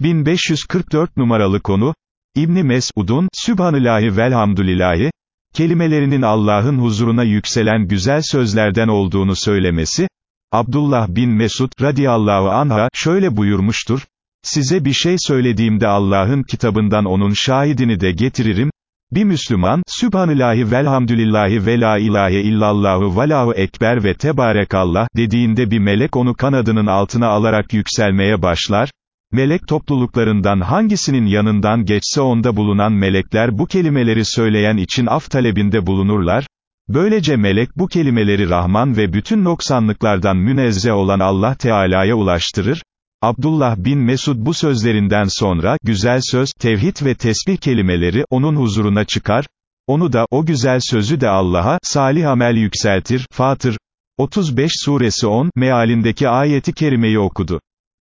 1544 numaralı konu, İbni Mesud'un, Sübhanillahi velhamdülillahi, kelimelerinin Allah'ın huzuruna yükselen güzel sözlerden olduğunu söylemesi, Abdullah bin Mesud, radiyallahu anha, şöyle buyurmuştur, size bir şey söylediğimde Allah'ın kitabından onun şahidini de getiririm, bir Müslüman, Sübhanillahi velhamdülillahi ve la ilahe illallahu velahu ekber ve tebarekallah, dediğinde bir melek onu kanadının altına alarak yükselmeye başlar, melek topluluklarından hangisinin yanından geçse onda bulunan melekler bu kelimeleri söyleyen için af talebinde bulunurlar, böylece melek bu kelimeleri Rahman ve bütün noksanlıklardan münezzeh olan Allah Teala'ya ulaştırır, Abdullah bin Mesud bu sözlerinden sonra, güzel söz, tevhid ve tesbih kelimeleri, onun huzuruna çıkar, onu da, o güzel sözü de Allah'a, salih amel yükseltir, Fatır, 35 suresi 10, mealindeki ayeti kerimeyi okudu.